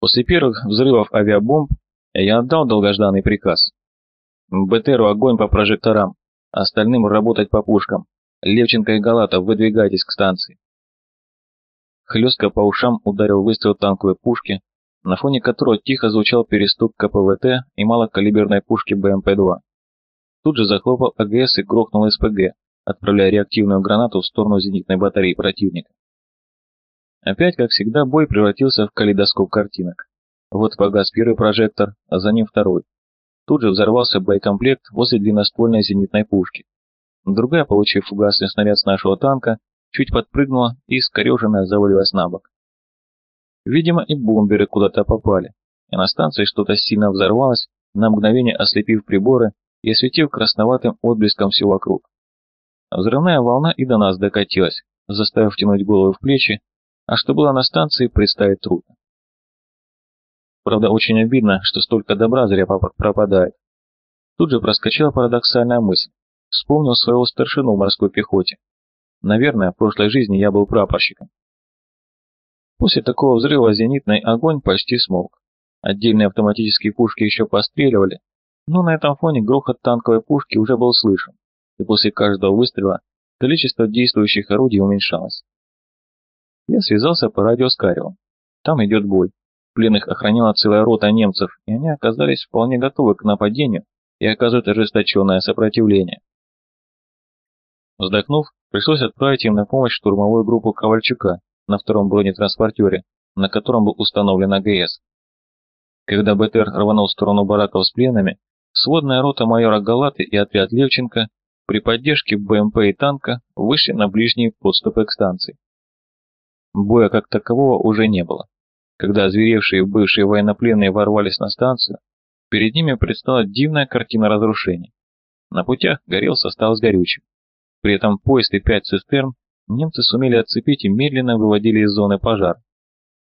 После первых взрывов авиабомб я отдал долгожданный приказ. БТРу огонь по прожекторам, остальным работать по пушкам. Левченко и Галатов, выдвигайтесь к станции. Хлестко по ушам ударил выстрел танковой пушки, на фоне которого тихо звучал перестук КПВТ и малокалиберной пушки БМП-2. Тут же захлопал АГС и грохнул СПГ, отправляя реактивную гранату в сторону зенитной батареи противника. Опять, как всегда, бой превратился в калейдоскоп картинок. Вот погас первый прожектор, а за ним второй. Тут же взорвался боекомплект возле длинноствольной зенитной пушки. Другая, получив фугасный снаряд с нашего танка, чуть подпрыгнула и, скореженная, завалилась на бок. Видимо, и бомберы куда-то попали, и на станции что-то сильно взорвалось, на мгновение ослепив приборы и осветив красноватым отблеском все вокруг. Взрывная волна и до нас докатилась, заставив тянуть голову в плечи а что было на станции, представить трудно. Правда, очень обидно, что столько добра зря пропадает. Тут же проскочила парадоксальная мысль. Вспомнил своего старшину в морской пехоте. Наверное, в прошлой жизни я был прапорщиком. После такого взрыва зенитный огонь почти смолк. Отдельные автоматические пушки еще постреливали, но на этом фоне грохот танковой пушки уже был слышен, и после каждого выстрела количество действующих орудий уменьшалось. Я связался по радио с Карио. Там идет бой. Пленных охраняла целая рота немцев, и они оказались вполне готовы к нападению и оказывают ожесточенное сопротивление. Вздохнув, пришлось отправить им на помощь штурмовую группу Ковальчука на втором бронетранспортере, на котором был установлен АГС. Когда БТР рванул в сторону бараков с пленными, сводная рота майора Галаты и отряд Левченко при поддержке БМП и танка вышли на ближние подступы к станции. Боя как такового уже не было. Когда озверевшие бывшие военнопленные ворвались на станцию, перед ними предстала дивная картина разрушений. На путях горел состав с горючим. При этом поезд и пять цистерн немцы сумели отцепить и медленно выводили из зоны пожар.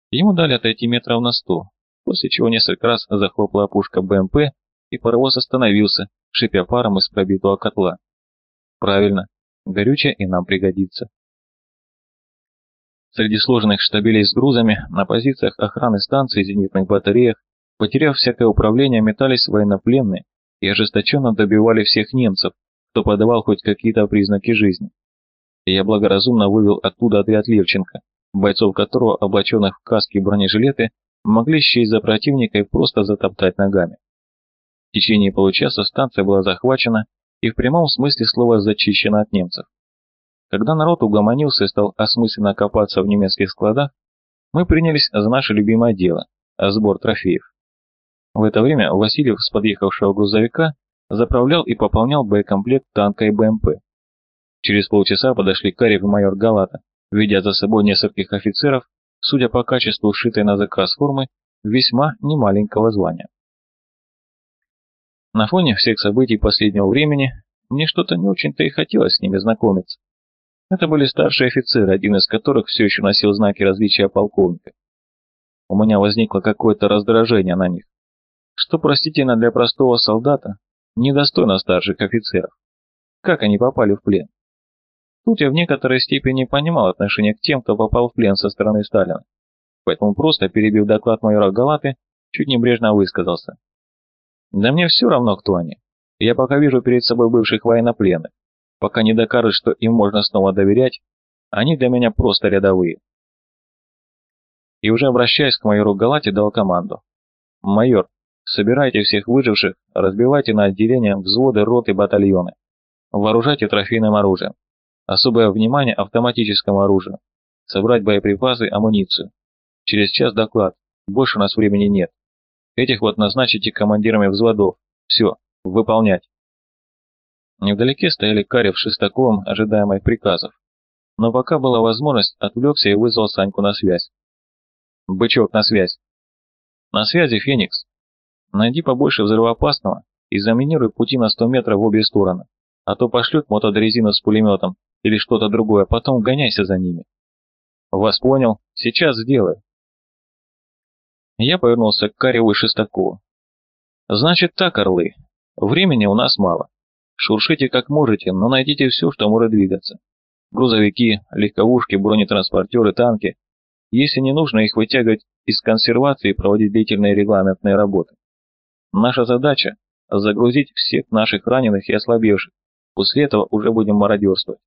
Ему дали отойти метров на сто, после чего несколько раз захлопала пушка БМП, и паровоз остановился, шипя паром из пробитого котла. Правильно, горючее и нам пригодится. Среди сложенных штабелей с грузами, на позициях охраны станций и зенитных батареях, потеряв всякое управление, метались военнопленные и ожесточенно добивали всех немцев, кто подавал хоть какие-то признаки жизни. Я благоразумно вывел оттуда отряд Левченко, бойцов которого, облаченных в каски и бронежилеты, могли счесть за противника и просто затоптать ногами. В течение получаса станция была захвачена и в прямом смысле слова зачищена от немцев. Когда народ угомонился и стал осмысленно копаться в немецких складах, мы принялись за наше любимое дело – сбор трофеев. В это время Васильев с подъехавшего грузовика заправлял и пополнял боекомплект танка и БМП. Через полчаса подошли Карев и майор Галата, ведя за собой нескольких офицеров, судя по качеству сшитой на заказ формы, весьма немаленького звания. На фоне всех событий последнего времени мне что-то не очень-то и хотелось с ними знакомиться. Это были старшие офицеры, один из которых все еще носил знаки различия полковника. У меня возникло какое-то раздражение на них, что простительно для простого солдата, недостойно старших офицеров. Как они попали в плен? Тут я в некоторой степени понимал отношение к тем, кто попал в плен со стороны Сталина, поэтому просто, перебив доклад майора Галаты, чуть небрежно высказался. Да мне все равно, кто они. Я пока вижу перед собой бывших военнопленных пока не докажут, что им можно снова доверять, они для меня просто рядовые. И уже обращаясь к майору Галате, дал команду. «Майор, собирайте всех выживших, разбивайте на отделения, взводы, роты, батальоны. Вооружайте трофейным оружием. Особое внимание автоматическому оружию. Собрать боеприпасы, амуницию. Через час доклад. Больше у нас времени нет. Этих вот назначите командирами взводов. Все, выполнять. Невдалеке стояли Карев с Шестаковым, ожидая моих приказов. Но пока была возможность, отвлекся и вызвал Саньку на связь. «Бычок, на связь!» «На связи, Феникс. Найди побольше взрывоопасного и заминируй пути на 100 метров в обе стороны, а то пошлют мотодрезину с пулеметом или что-то другое, потом гоняйся за ними». «Вас понял. Сейчас сделаю». Я повернулся к Кареву и Шестакову. «Значит так, орлы, времени у нас мало. Шуршите как можете, но найдите все, что может двигаться. Грузовики, легковушки, бронетранспортеры, танки. если не нужно их вытягивать из консервации и проводить длительные регламентные работы. Наша задача – загрузить всех наших раненых и ослабевших, после этого уже будем мародерствовать.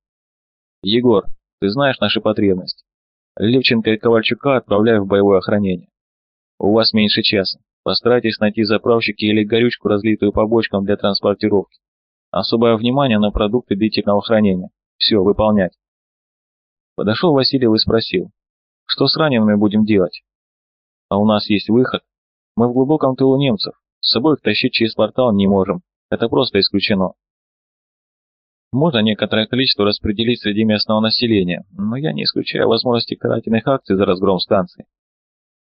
Егор, ты знаешь наши потребности. Левченко и Ковальчука отправляю в боевое охранение. У вас меньше часа. Постарайтесь найти заправщики или горючку, разлитую по бочкам для транспортировки. Особое внимание на продукты длительного хранения. Все, выполнять. Подошел Васильев и спросил, что с ранеными будем делать? А у нас есть выход. Мы в глубоком тылу немцев. С собой их тащить через портал не можем. Это просто исключено. Можно некоторое количество распределить среди местного населения, но я не исключаю возможности карательных акций за разгром станции.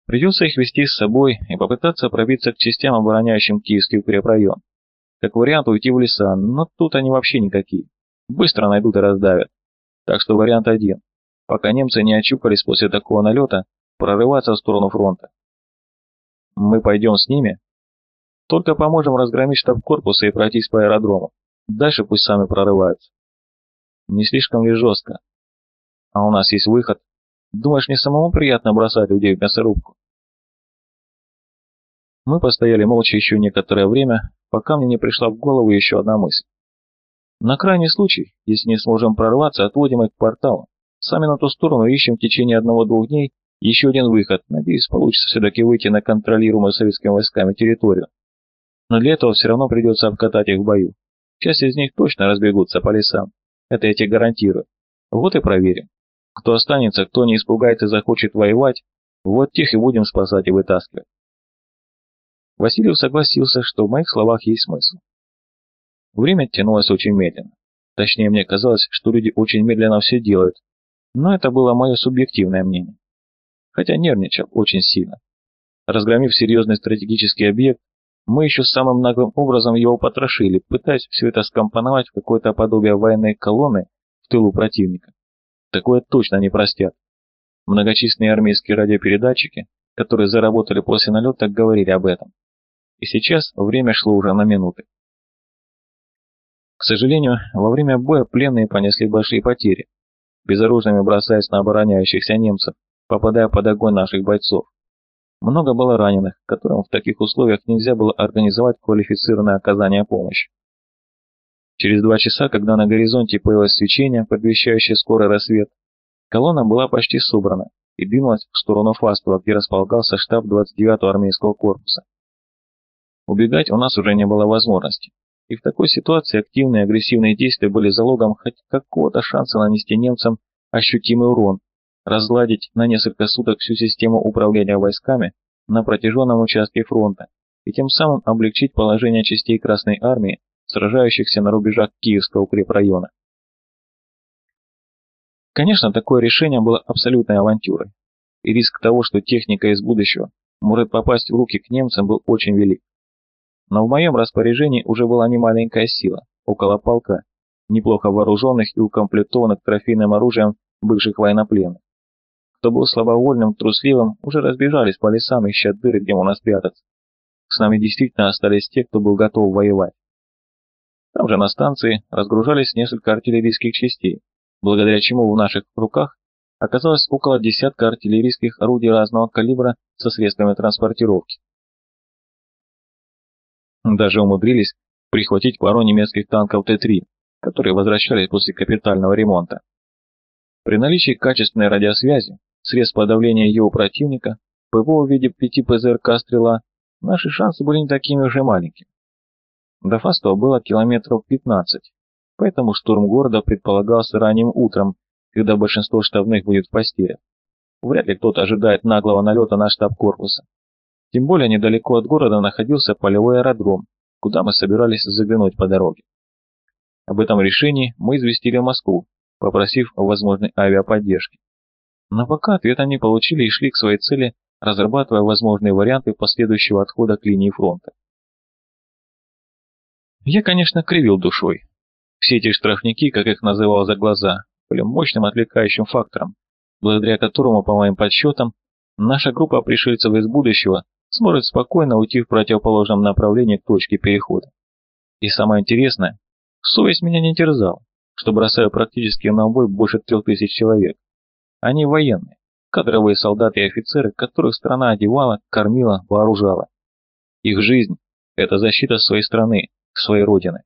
Придется их вести с собой и попытаться пробиться к частям, обороняющим Киевский укрепрайон. Как вариант уйти в леса, но тут они вообще никакие. Быстро найдут и раздавят. Так что вариант один. Пока немцы не очухались после такого налета, прорываться в сторону фронта. Мы пойдем с ними? Только поможем разгромить штаб корпуса и пройтись по аэродрому. Дальше пусть сами прорываются. Не слишком ли жестко? А у нас есть выход. Думаешь, не самому приятно бросать людей в мясорубку? Мы постояли молча еще некоторое время, пока мне не пришла в голову еще одна мысль. На крайний случай, если не сможем прорваться, отводим их к порталу. Сами на ту сторону ищем в течение одного-двух дней еще один выход. Надеюсь, получится все-таки выйти на контролируемую советскими войсками территорию. Но для этого все равно придется обкатать их в бою. Часть из них точно разбегутся по лесам. Это я тебе гарантирую. Вот и проверим. Кто останется, кто не испугается и захочет воевать, вот тех и будем спасать и вытаскивать. Васильев согласился, что в моих словах есть смысл. Время тянулось очень медленно. Точнее, мне казалось, что люди очень медленно все делают, но это было мое субъективное мнение. Хотя нервничал очень сильно. Разгромив серьезный стратегический объект, мы еще самым наглым образом его потрошили, пытаясь все это скомпоновать в какое-то подобие военной колонны в тылу противника. Такое точно не простят. Многочисленные армейские радиопередатчики, которые заработали после налета, говорили об этом. И сейчас время шло уже на минуты. К сожалению, во время боя пленные понесли большие потери, безоружными бросаясь на обороняющихся немцев, попадая под огонь наших бойцов. Много было раненых, которым в таких условиях нельзя было организовать квалифицированное оказание помощи. Через два часа, когда на горизонте появилось свечение, предвещающее скорый рассвет, колонна была почти собрана и двинулась в сторону Фастова, где располагался штаб 29-го армейского корпуса. Убегать у нас уже не было возможности, и в такой ситуации активные агрессивные действия были залогом хоть какого-то шанса нанести немцам ощутимый урон, разладить на несколько суток всю систему управления войсками на протяженном участке фронта и тем самым облегчить положение частей Красной Армии, сражающихся на рубежах Киевского укрепрайона. Конечно, такое решение было абсолютной авантюрой, и риск того, что техника из будущего может попасть в руки к немцам, был очень велик. Но в моем распоряжении уже была немаленькая сила, около полка, неплохо вооруженных и укомплектованных трофейным оружием бывших военнопленных кто был слабовольным, трусливым, уже разбежались по лесам, ища дыры, где можно спрятаться. С нами действительно остались те, кто был готов воевать. Там же на станции разгружались несколько артиллерийских частей, благодаря чему в наших руках оказалось около десятка артиллерийских орудий разного калибра со средствами транспортировки. Даже умудрились прихватить пару немецких танков Т-3, которые возвращались после капитального ремонта. При наличии качественной радиосвязи средств подавления его противника, ПВО в виде 5 ПЗРК «Стрела», наши шансы были не такими уже маленькими. До Фастова было километров 15, поэтому штурм города предполагался ранним утром, когда большинство штабных будет в постели. Вряд ли кто-то ожидает наглого налета на штаб корпуса. Тем более недалеко от города находился полевой аэродром, куда мы собирались заглянуть по дороге. Об этом решении мы известили Москву, попросив возможной авиаподдержки. Но пока ответа не получили и шли к своей цели, разрабатывая возможные варианты последующего отхода к линии фронта. Я, конечно, кривил душой. Все эти штрафники, как их называл за глаза, были мощным отвлекающим фактором, благодаря которому, по моим подсчетам, наша группа пришельцев из будущего сможет спокойно уйти в противоположном направлении к точке перехода. И самое интересное, совесть меня не терзала, что бросаю практически на бой больше трех тысяч человек. Они военные, кадровые солдаты и офицеры, которых страна одевала, кормила, вооружала. Их жизнь – это защита своей страны, своей родины.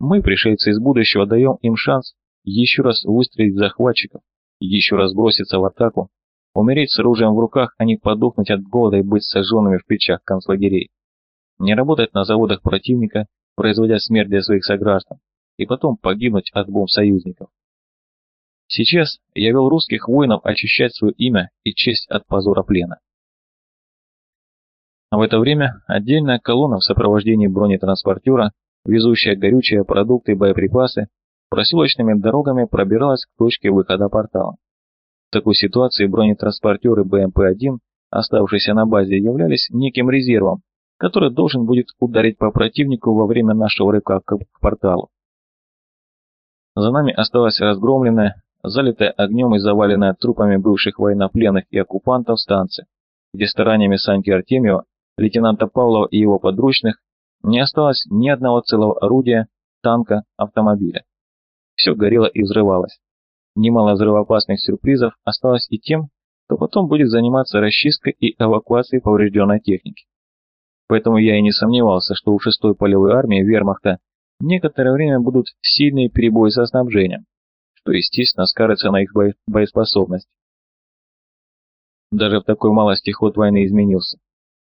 Мы, пришельцы из будущего, даем им шанс еще раз выстрелить захватчиков, еще раз броситься в атаку, умереть с оружием в руках, а не подохнуть от голода и быть сожженными в печах концлагерей. Не работать на заводах противника, производя смерть для своих сограждан, и потом погибнуть от бомб союзников. Сейчас я вел русских воинов очищать свое имя и честь от позора плена. В это время отдельная колонна в сопровождении бронетранспортера, везущая горючие продукты и боеприпасы, проселочными дорогами пробиралась к точке выхода портала. Такой ситуации бронетранспортеры БМП-1, оставшиеся на базе, являлись неким резервом, который должен будет ударить по противнику во время нашего рыка к порталу. За нами осталась разгромленная, залитая огнем и заваленная трупами бывших военнопленных и оккупантов станция, где стараниями Саньки Артемьева, лейтенанта Павлова и его подручных не осталось ни одного целого орудия, танка, автомобиля. Все горело и взрывалось. Немало взрывоопасных сюрпризов осталось и тем, кто потом будет заниматься расчисткой и эвакуацией поврежденной техники. Поэтому я и не сомневался, что у 6-й полевой армии вермахта некоторое время будут сильные перебои со снабжением, что, естественно, скажется на их боеспособность. Даже в такой малости ход войны изменился.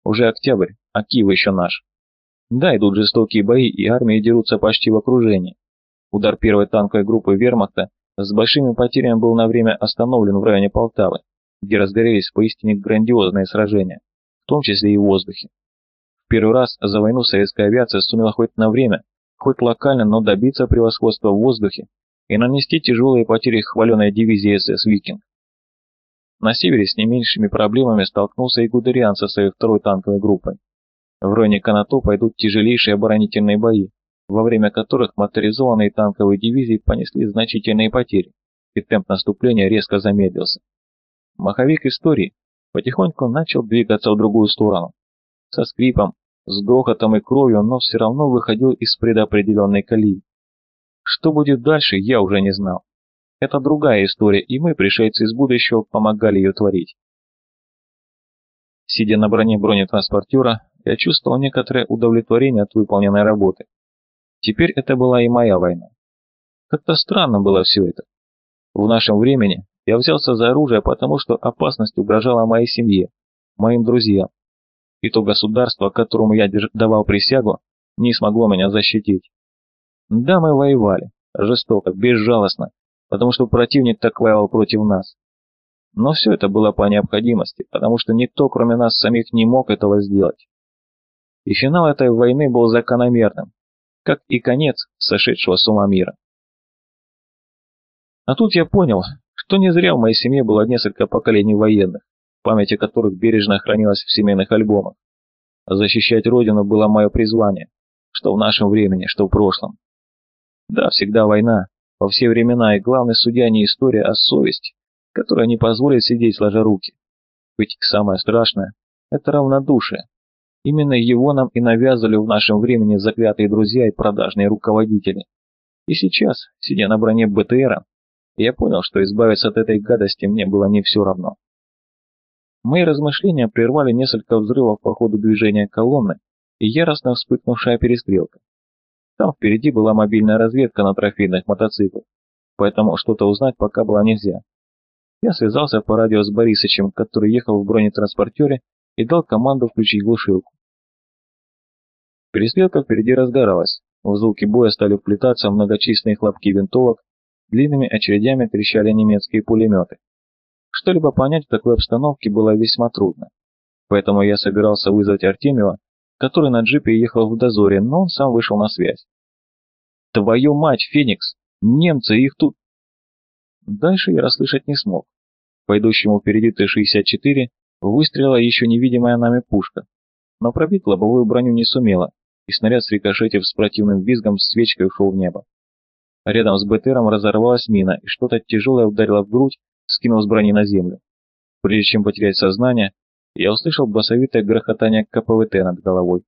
Уже октябрь, а Киев еще наш. Да, идут жестокие бои, и армии дерутся почти в окружении. Удар первой танковой группы вермахта с большими потерями был на время остановлен в районе Полтавы, где разгорелись поистине грандиозные сражения, в том числе и в воздухе. В первый раз за войну советская авиация сумела хоть на время, хоть локально, но добиться превосходства в воздухе и нанести тяжелые потери хваленной дивизии СС «Викинг». На севере с не меньшими проблемами столкнулся и Гудериан со своей второй танковой группой. В районе Канато пойдут тяжелейшие оборонительные бои, во время которых моторизованные танковые дивизии понесли значительные потери, и темп наступления резко замедлился. Маховик истории потихоньку начал двигаться в другую сторону. Со скрипом, с грохотом и кровью, но все равно выходил из предопределенной колеи. Что будет дальше, я уже не знал. Это другая история, и мы, пришельцы из будущего, помогали ее творить. Сидя на броне бронетранспортера, я чувствовал некоторое удовлетворение от выполненной работы. Теперь это была и моя война. Как-то странно было все это. В нашем времени я взялся за оружие, потому что опасность угрожала моей семье, моим друзьям. И то государство, которому я давал присягу, не смогло меня защитить. Да, мы воевали, жестоко, безжалостно, потому что противник так воевал против нас. Но все это было по необходимости, потому что никто, кроме нас самих, не мог этого сделать. И финал этой войны был закономерным, как и конец сошедшего с ума мира. А тут я понял, что не зря в моей семье было несколько поколений военных, память о которых бережно хранилась в семейных альбомах. Защищать Родину было мое призвание, что в нашем времени, что в прошлом. Да, всегда война, во все времена, и главный судья не история, а совесть, которая не позволит сидеть сложа руки. Ведь самое страшное – это равнодушие, Именно его нам и навязывали в нашем времени заклятые друзья и продажные руководители. И сейчас, сидя на броне БТРа, я понял, что избавиться от этой гадости мне было не все равно. Мои размышления прервали несколько взрывов по ходу движения колонны и яростно вспыхнувшая перестрелка. Там впереди была мобильная разведка на трофейных мотоциклах, поэтому что-то узнать пока было нельзя. Я связался по радио с Борисычем, который ехал в бронетранспортере и дал команду включить глушилку. Перестрелка впереди разгоралась, в звуки боя стали вплетаться многочисленные хлопки винтовок, длинными очередями трещали немецкие пулеметы. Что-либо понять в такой обстановке было весьма трудно, поэтому я собирался вызвать Артемьева, который на джипе ехал в дозоре, но он сам вышел на связь. «Твою мать, Феникс! Немцы, их тут...» Дальше я расслышать не смог. По идущему впереди Т-64 Выстрелила еще невидимая нами пушка, но пробить лобовую броню не сумела, и снаряд с рикошетив с противным визгом свечкой ушел в небо. Рядом с БТРом разорвалась мина, и что-то тяжелое ударило в грудь, скинув с брони на землю. Прежде чем потерять сознание, я услышал басовитое грохотание КПВТ над головой.